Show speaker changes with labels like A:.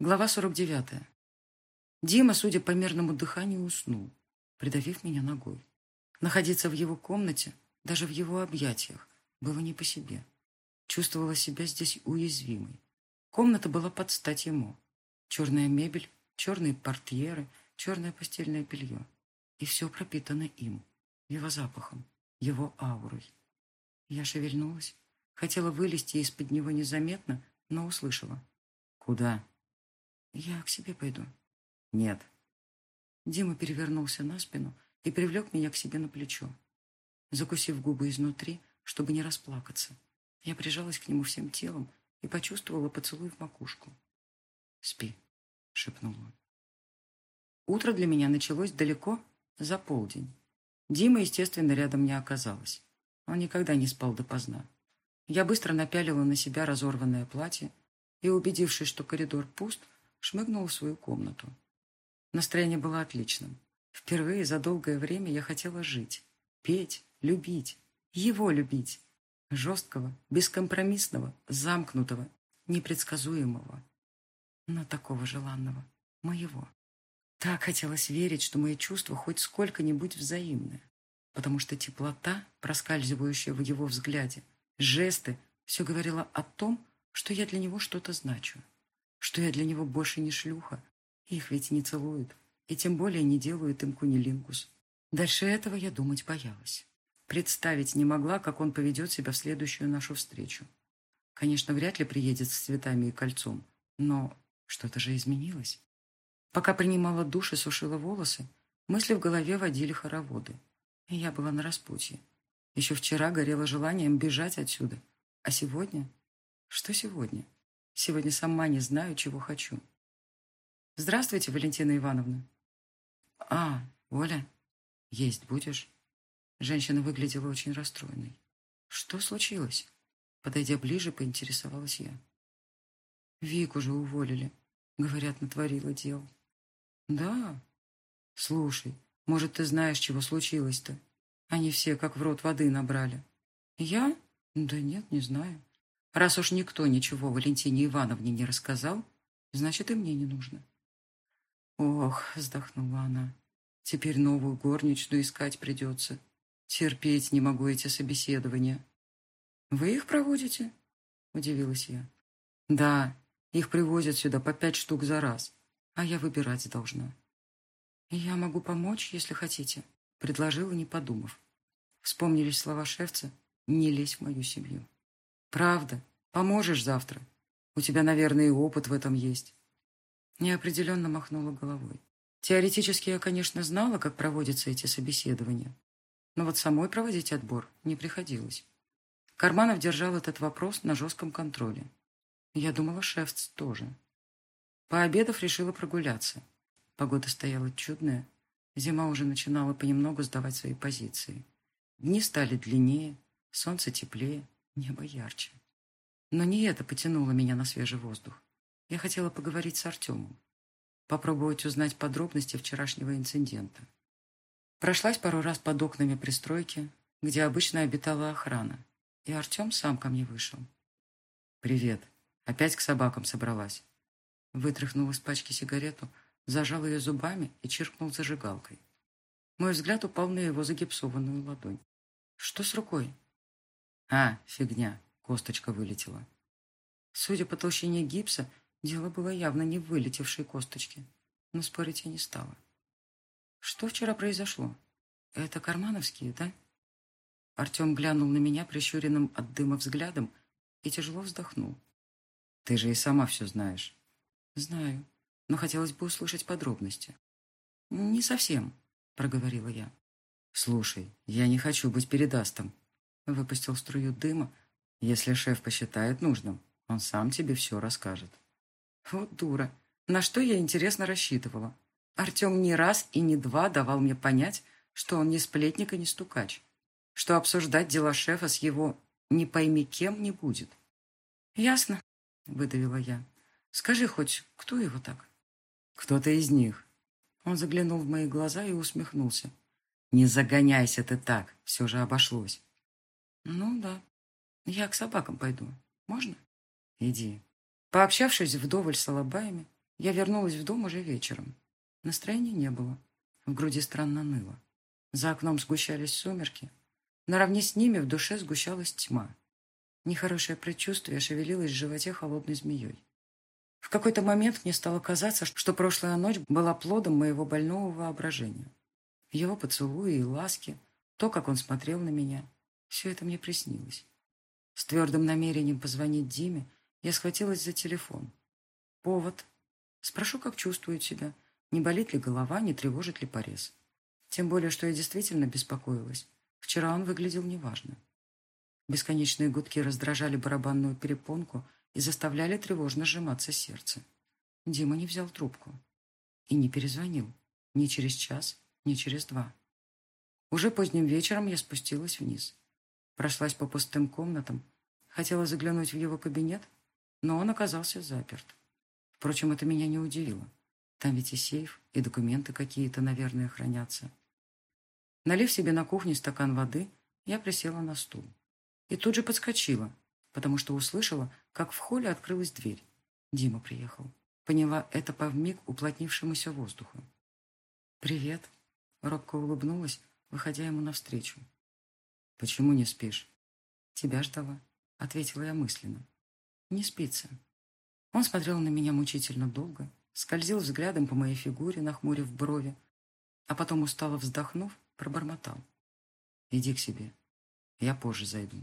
A: Глава 49. Дима, судя по мерному дыханию, уснул, придавив меня ногой. Находиться в его комнате, даже в его объятиях, было не по себе. Чувствовала себя здесь уязвимой. Комната была под стать ему. Черная мебель, черные портьеры, черное постельное белье. И все пропитано им, его запахом, его аурой. Я шевельнулась, хотела вылезти из-под него незаметно, но услышала. «Куда?» «Я к себе пойду».
B: «Нет».
A: Дима перевернулся на спину и привлек меня к себе на плечо. Закусив губы изнутри, чтобы не расплакаться, я прижалась к нему всем телом и почувствовала поцелуй в макушку. «Спи», — шепнул он. Утро для меня началось далеко за полдень. Дима, естественно, рядом не оказалось. Он никогда не спал допоздна. Я быстро напялила на себя разорванное платье и, убедившись, что коридор пуст, шмыгнула в свою комнату. Настроение было отличным. Впервые за долгое время я хотела жить, петь, любить, его любить. Жесткого, бескомпромиссного, замкнутого, непредсказуемого, но такого желанного, моего. Так хотелось верить, что мои чувства хоть сколько-нибудь взаимны, потому что теплота, проскальзывающая в его взгляде, жесты, все говорило о том, что я для него что-то значу что я для него больше не шлюха. Их ведь не целуют, и тем более не делают им кунилингус. Дальше этого я думать боялась. Представить не могла, как он поведет себя в следующую нашу встречу. Конечно, вряд ли приедет с цветами и кольцом, но что-то же изменилось. Пока принимала душ и сушила волосы, мысли в голове водили хороводы. И я была на распутье. Еще вчера горело желанием бежать отсюда. А сегодня? Что сегодня? Сегодня сама не знаю, чего хочу. Здравствуйте, Валентина Ивановна. А, Оля, есть будешь? Женщина выглядела очень расстроенной. Что случилось? Подойдя ближе, поинтересовалась я. Вик уже уволили. Говорят, натворила дел. Да? Слушай, может, ты знаешь, чего случилось-то? Они все как в рот воды набрали. Я? Да нет, не знаю. Раз уж никто ничего Валентине Ивановне не рассказал, значит, и мне не нужно. Ох, вздохнула она, теперь новую горничную искать придется. Терпеть не могу эти собеседования. Вы их проводите? Удивилась я. Да, их привозят сюда по пять штук за раз, а я выбирать должна. Я могу помочь, если хотите, предложила, не подумав. Вспомнились слова шефца «не лезь в мою семью». Правда. Поможешь завтра. У тебя, наверное, и опыт в этом есть. Неопределенно махнула головой. Теоретически я, конечно, знала, как проводятся эти собеседования. Но вот самой проводить отбор не приходилось. Карманов держал этот вопрос на жестком контроле. Я думала, шефц тоже. Пообедав, решила прогуляться. Погода стояла чудная. Зима уже начинала понемногу сдавать свои позиции. Дни стали длиннее, солнце теплее. Небо ярче. Но не это потянуло меня на свежий воздух. Я хотела поговорить с Артемом. Попробовать узнать подробности вчерашнего инцидента. Прошлась пару раз под окнами пристройки, где обычно обитала охрана, и Артем сам ко мне вышел. «Привет. Опять к собакам собралась». Вытряхнул из пачки сигарету, зажал ее зубами и чиркнул зажигалкой. Мой взгляд упал на его загипсованную ладонь. «Что с рукой?» А, фигня, косточка вылетела. Судя по толщине гипса, дело было явно не в вылетевшей косточке. Но спорить я не стала. Что вчера произошло? Это кармановские, да? Артем глянул на меня прищуренным от дыма взглядом и тяжело вздохнул. Ты же и сама все знаешь. Знаю, но хотелось бы услышать подробности. Не совсем, проговорила я. Слушай, я не хочу быть передастом, Выпустил струю дыма. Если шеф посчитает нужным, он сам тебе все расскажет. Вот дура. На что я, интересно, рассчитывала? Артем не раз и не два давал мне понять, что он не сплетник и не стукач, что обсуждать дела шефа с его «не пойми кем» не будет. «Ясно», — выдавила я. «Скажи хоть, кто его так?» «Кто-то из них». Он заглянул в мои глаза и усмехнулся. «Не загоняйся ты так, все же обошлось. Ну да. Я к собакам пойду. Можно? Иди. Пообщавшись вдоволь с алабаями, я вернулась в дом уже вечером. Настроения не было. В груди странно ныло. За окном сгущались сумерки. Наравне с ними в душе сгущалась тьма. Нехорошее предчувствие шевелилось в животе холодной змеей. В какой-то момент мне стало казаться, что прошлая ночь была плодом моего больного воображения. Его поцелуи и ласки, то, как он смотрел на меня, все это мне приснилось. С твердым намерением позвонить Диме я схватилась за телефон. Повод. Спрошу, как чувствует себя, не болит ли голова, не тревожит ли порез. Тем более, что я действительно беспокоилась. Вчера он выглядел неважно. Бесконечные гудки раздражали барабанную перепонку и заставляли тревожно сжиматься сердце. Дима не взял трубку. И не перезвонил. Ни через час, ни через два. Уже поздним вечером я спустилась вниз. Прошлась по пустым комнатам. Хотела заглянуть в его кабинет, но он оказался заперт. Впрочем, это меня не удивило. Там ведь и сейф, и документы какие-то, наверное, хранятся. Налив себе на кухне стакан воды, я присела на стул. И тут же подскочила, потому что услышала, как в холле открылась дверь. Дима приехал. Поняла это по вмиг уплотнившемуся воздуху. «Привет», — робко улыбнулась, выходя ему навстречу. «Почему не спишь?» «Тебя ждала», — ответила я мысленно. «Не спится». Он смотрел на меня мучительно долго, скользил взглядом по моей фигуре, нахмурив брови, а потом, устало вздохнув, пробормотал. «Иди к себе. Я позже зайду».